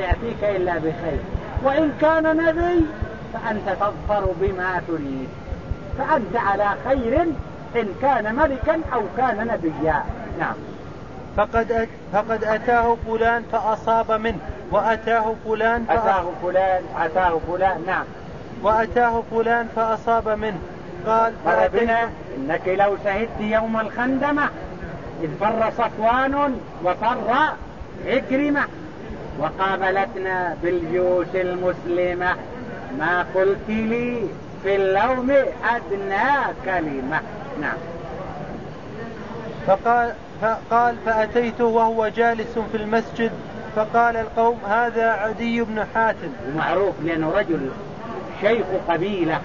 يأتيك إلا بخير. وإن كان نبي فأنت تظفر بما تريد. فأنت على خير إن كان ملكا أو كان نبيا. نعم. فقد فقد أتاه فلان فأصاب منه. وأتاه فلان أتاه فلان أتاه فلان نعم. وأتاه فلان فأصاب منه. قال فربنا إنك لو شهدت يوم الخندمة إذ فر صفوان وفر عكرمة وقابلتنا بالجيوش المسلمة. ما قلت لي في اللوم أدنى كلمة. نعم. فقال فقال فأتيته وهو جالس في المسجد فقال القوم هذا عدي بن حاتم. معروف لأنه رجل شيخ قبيلة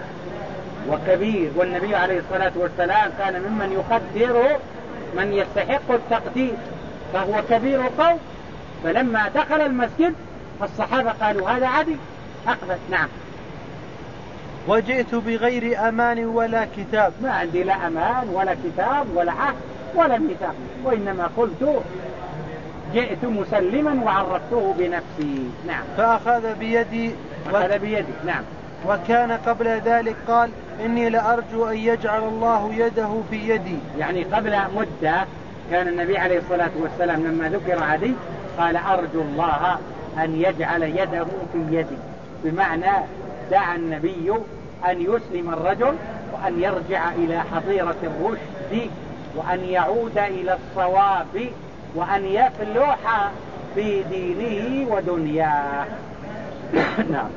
وكبير والنبي عليه الصلاة والسلام كان ممن يقدر من يستحق التقدير فهو كبير قوم. فلما دخل المسجد الصحابة قالوا هذا عدي أقبل. نعم. وجئت بغير أمان ولا كتاب. ما عندي لا أمان ولا كتاب ولا عهد ولا ميثاق وإنما قلت جئت مسلما وعرفته بنفسي. نعم. فأخذ بيدي أخذ بيدي. نعم. وكان قبل ذلك قال إني لأرجو أن يجعل الله يده في يدي. يعني قبل مدة كان النبي عليه الصلاة والسلام لما ذكر عدي قال أرجو الله أن يجعل يده في يدي. بمعنى دعا النبي أن يسلم الرجل وأن يرجع إلى حظيرة الرشد وأن يعود إلى الصواب وأن يفلح في دينه ودنياه. نعم.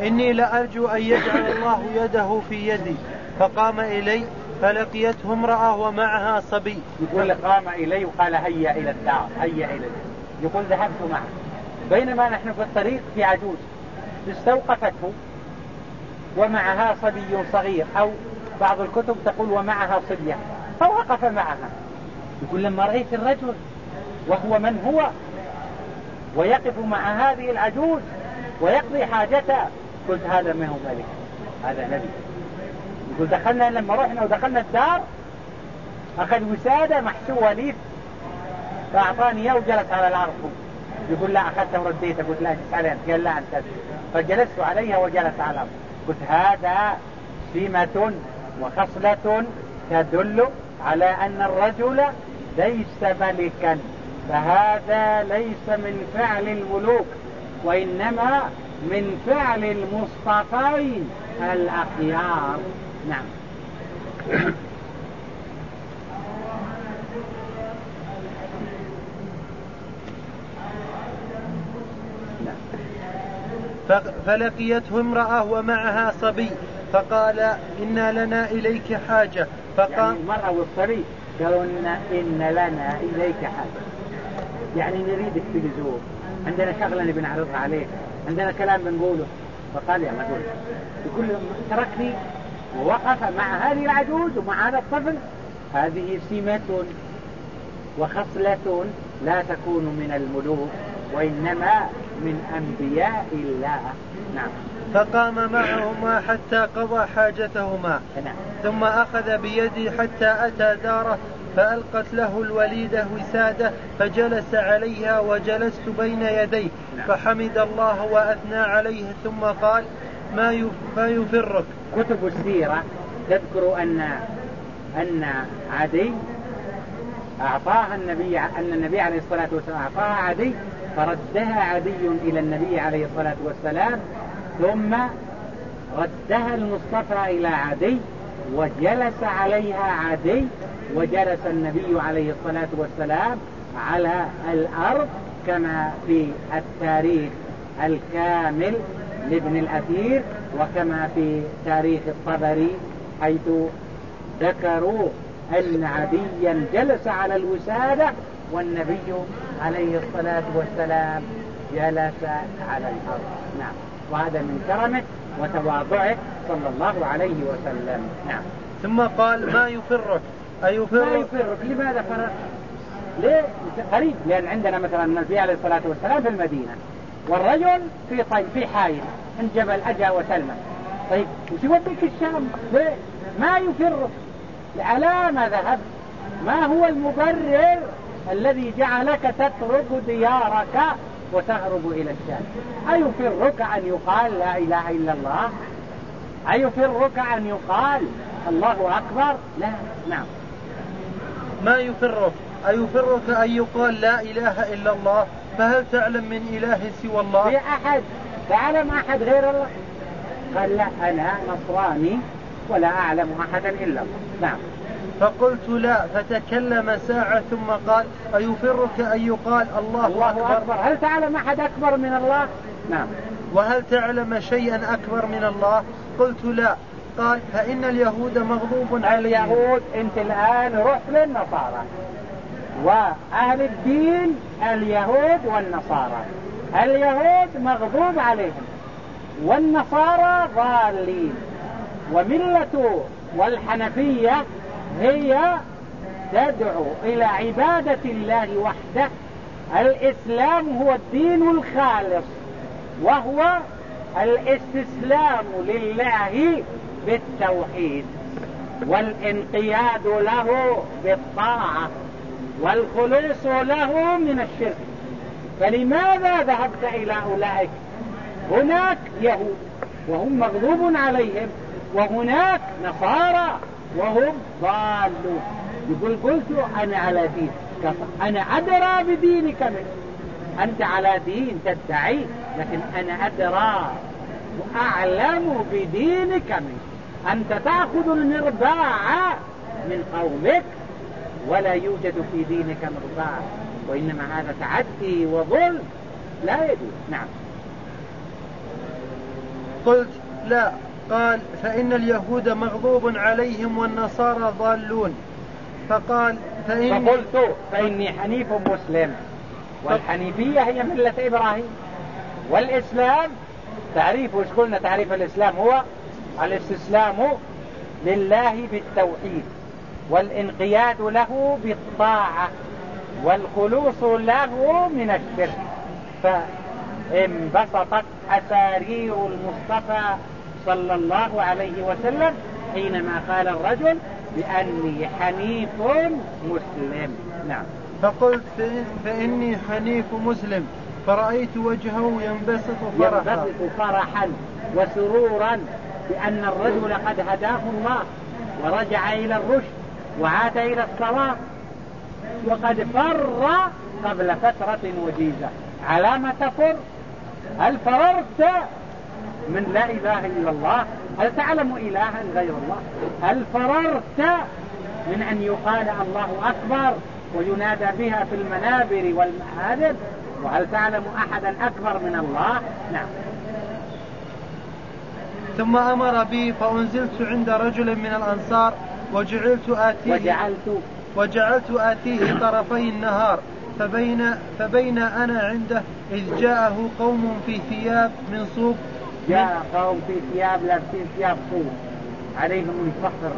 إني لأرجو أن يجعل الله يده في يدي. فقام إلي فلقيته امرأة ومعها صبي. يقول قام إلي وقال هيا إلى الدار هيا إلى يقول ذهبت معه. بينما نحن في الطريق في عجوز. استوقفته ومعها صبي صغير أو بعض الكتب تقول ومعها صبية. فوقف معها. يقول لما رأيت الرجل وهو من هو؟ ويقف مع هذه العجوز ويقضي حاجته. قلت هذا ما هو ملك هذا نبي. يقول دخلنا لما رحنا ودخلنا الدار أخذ وسادة محشوة ليف فأعطاني إياه وجلس على العرض يقول لا أخذته ورديته. قلت لا اجلس عليها قال لا أنت. فجلست عليها وجلس على الأرض. قلت هذا سمة وخصلة تدل على أن الرجل ليس ملكا فهذا ليس من فعل الملوك وإنما من فعل المصطفين الأخيار. نعم. فلقيته امرأة ومعها صبي فقال إن لنا إليك حاجة فقال يعني المرأة والصبي قالوا إن, إن لنا إليك حاجة. يعني نريدك في لزوم عندنا شغلة نبي نعرضها عليك عندنا كلام بنقوله. فقال يا مدول يقول تركني ووقف مع هذه العجوز ومع هذا الطفل. هذه سمة وخصلة لا تكون من الملوك وإنما من أنبياء الله. نعم. فقام معهما حتى قضى حاجتهما. نعم. ثم أخذ بيدي حتى أتى داره فألقت له الوليدة وسادة فجلس عليها وجلست بين يديه. نعم. فحمد الله وأثنى عليه ثم قال ما ما يفرك. كتب السيرة تذكر أن أن عدي أعطاها النبي أن النبي عليه الصلاة والسلام أعطاها عدي فردها عدي إلى النبي عليه الصلاة والسلام ثم ردها المصطفى إلى عدي وجلس عليها عدي وجلس النبي عليه الصلاة والسلام على الأرض كما في التاريخ الكامل لابن الأثير وكما في تاريخ الطبري حيث ذكروا أن عديا جلس على الوسادة والنبي عليه الصلاة والسلام جلس على الأرض. نعم. وهذا من كرمه وتواضعه صلى الله عليه وسلم. نعم. ثم قال ما يفرك؟ أيفرك؟ ما يفرك؟ لماذا فرق ليه؟ قريب لأن عندنا مثلا النبي عليه الصلاة والسلام في المدينة. والرجل في طيب في حائل. عند جبل أجا وسلمى. طيب وش يوديك الشام؟ ليه؟ ما يفرك على ما ذهب. ما هو المبرر الذي جعلك تترك ديارك وتهرب إلى الشام؟ أيفرك أن يقال لا إله إلا الله؟ أيفرك أن يقال الله أكبر؟ لا نعم. ما يفرك أيفرك أن يقال لا إله إلا الله؟ فهل تعلم من إله سوى الله؟ في أحد. تعلم أحد غير الله؟ قال لا أنا نصراني ولا أعلم أحدا إلا الله. نعم. فقلت لا فتكلم ساعة ثم قال أيفرك أن يقال الله, الله أكبر. أكبر. هل تعلم أحد أكبر من الله؟ نعم. وهل تعلم شيئا أكبر من الله؟ قلت لا. قال فإن اليهود مغضوب عليهم. اليهود أنت الآن رحت للنصارى. وأهل الدين اليهود والنصارى. اليهود مغضوب عليهم والنصارى ضالين. وملة والحنفية هي تدعو إلى عبادة الله وحده. الإسلام هو الدين الخالص وهو الاستسلام لله بالتوحيد والانقياد له بالطاعة. والخلوص له من الشرك. فلماذا ذهبت إلى أولئك؟ هناك يهود وهم مغضوب عليهم وهناك نصارى وهم ضالون. يقول قلت أنا على دين. أنا أدرى بدينك منه أنت على دين تدعي لكن أنا أدرى وأعلم بدينك منه أنت تأخذ المرباع من قومك؟ ولا يوجد في دينك مرباع وإنما هذا تعدي وظلم. لا يجوز. نعم. قلت لا. قال فإن اليهود مغضوب عليهم والنصارى ضالون. فقال فإن فقلت فإني حنيف مسلم. والحنيفية هي ملة إبراهيم. والإسلام تعريف وش قلنا تعريف الإسلام هو؟ الاستسلام لله بالتوحيد. والانقياد له بالطاعة والخلوص له من الشرك. فانبسطت أسارير المصطفى صلى الله عليه وسلم حينما قال الرجل بأني حنيف مسلم. نعم. فقلت فإني حنيف مسلم. فرأيت وجهه ينبسط فرحا. ينبسط فرحا وسرورا بأن الرجل قد هداه الله ورجع إلى الرشد. وعاد إلى الصلاة. وقد فر قبل فترة وجيزة. على ما تفر؟ هل فررت من لا إله إلا الله؟ هل تعلم إلها غير الله؟ هل فررت من أن يقال الله أكبر وينادى بها في المنابر والمآذب وهل تعلم أحدا أكبر من الله؟ نعم. ثم أمر بي فأنزلت عند رجل من الأنصار وجعلت آتيه وجعلت وجعلت آتيه طرفي النهار فبين فبين أنا عنده إذ جاءه قوم في ثياب من صوب. جاء قوم في ثياب لابسين ثياب صوب. عليهم الفخر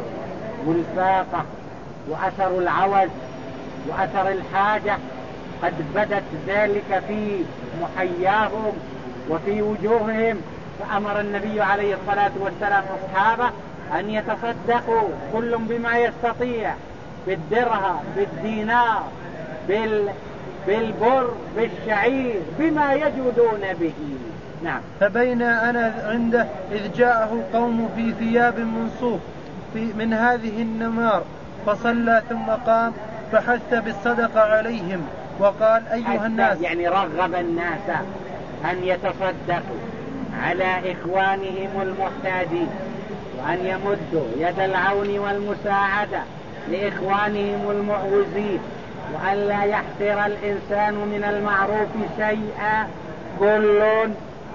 والفاقة وأثر العوز وأثر الحاجة. قد بدت ذلك في محياهم وفي وجوههم. فأمر النبي عليه الصلاة والسلام أصحابه أن يتصدقوا كل بما يستطيع بالدرهم بالدينار بال بالبر بالشعير بما يجودون به. نعم. فبين أنا عنده إذ جاءه قوم في ثياب منصوف في من هذه النمار فصلى ثم قام فحث بالصدقة عليهم. وقال أيها الناس يعني رغب الناس أن يتصدقوا على إخوانهم المحتاجين. وأن يمدوا يد العون والمساعدة لإخوانهم المعوزين وأن لا يحقر الإنسان من المعروف شيئا كل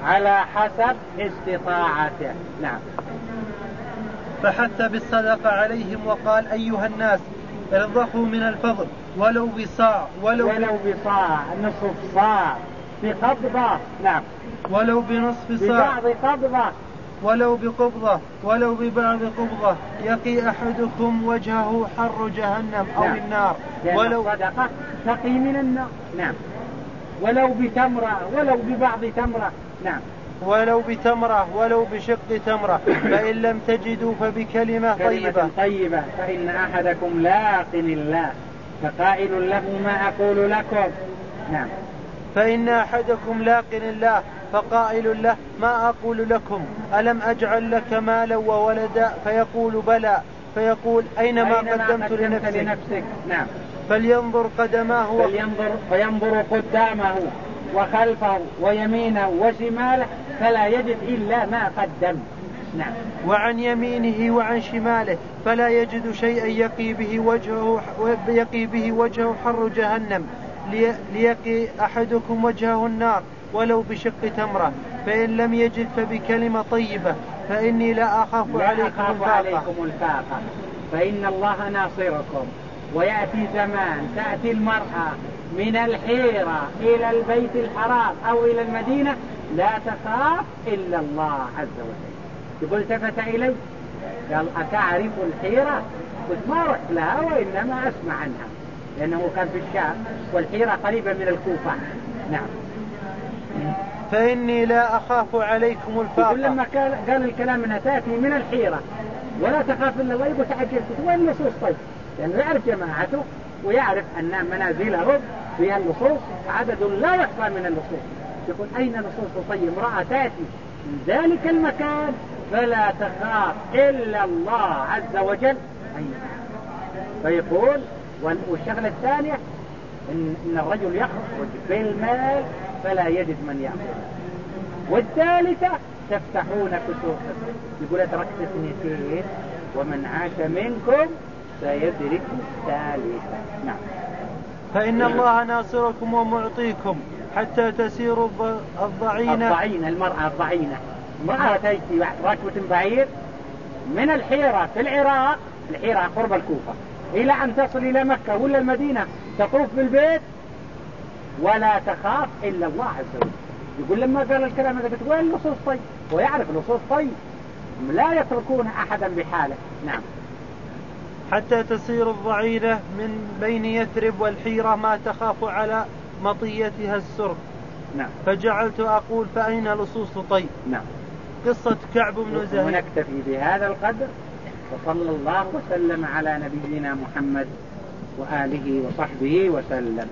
على حسب استطاعته. نعم. فحث بالصدقة عليهم وقال أيها الناس ارضخوا من الفضل ولو بصاع ولو, ولو بصاع نصف صاع بقبضة. نعم. ولو بنصف صاع. ببعض قبضة. ولو بقبضة ولو ببعض قبضة يقي أحدكم وجهه حر جهنم أو نعم. النار. ولو صدقة تقي من النار. نعم. ولو بتمرة ولو ببعض تمرة. نعم. ولو بتمرة ولو بشق تمرة. فإن لم تجدوا فبكلمة طيبة. طيبة. فإن أحدكم لاق الله فقائل له ما أقول لكم. نعم. فإن أحدكم لاق الله فقائل له ما أقول لكم؟ ألم أجعل لك مالا وولدا؟ فيقول بلى. فيقول أينما, أينما قدمت, قدمت لنفسك, لنفسك؟ نعم. فلينظر قدماه فلينظر فينظر قدامه وخلفه ويمينه وشماله فلا يجد إلا ما قدم. نعم. وعن يمينه وعن شماله فلا يجد شيئا يقي به وجهه يقي به وجهه حر جهنم. ليقي أحدكم وجهه النار. ولو بشق تمرة فإن لم يجد فبكلمة طيبة فإني لا أخاف لا عليكم أخاف الفاقة. عليكم الفاقة. فإن الله ناصركم. ويأتي زمان تأتي المرأة من الحيرة إلى البيت الحرام أو إلى المدينة لا تخاف إلا الله عز وجل. يقول التفت إلي؟ قال أتعرف الحيرة؟ قلت ما رحت لها وإنما أسمع عنها لأنه كان في الشام والحيرة قريبة من الكوفة. نعم. فإني لا أخاف عليكم الفاقة. لما قال الكلام أنها تأتي من الحيرة. ولا تخاف إلا الله يقول تعجبت. وين النصوص طيب؟ لأنه يعني يعرف جماعته ويعرف أن منازلهم فيها النصوص. عدد لا يحصى من النصوص. يقول أين نصوص طيب؟ امرأة تأتي من ذلك المكان. فلا تخاف إلا الله عز وجل. أين؟ فيقول والشغلة الثانية إن, إن الرجل يخرج بالمال فلا يجد من يأخذ والثالثة تفتحون كسوف يقول أدركت اثنتين ومن عاش منكم سيدرك الثالثة. نعم. فإن الله ناصركم ومعطيكم حتى تسيروا الضعينة الضعينة المرأة الضعينة. امرأة تأتي راكبة بعير من الحيرة في العراق. الحيرة قرب الكوفة. إلى أن تصل إلى مكة ولا المدينة تطوف بالبيت ولا تخاف إلا الله عز وجل. يقول لما قال الكلام هذا قلت وين اللصوص طيب؟ ويعرف اللصوص طيب. لا يتركون أحدا بحاله. نعم. حتى تصير الضعينة من بين يثرب والحيرة ما تخاف على مطيتها السرب. نعم. فجعلت أقول فأين لصوص طيب؟ نعم. قصة كعب بن زهير. ونكتفي بهذا القدر وصلى الله وسلم على نبينا محمد وآله وصحبه وسلم.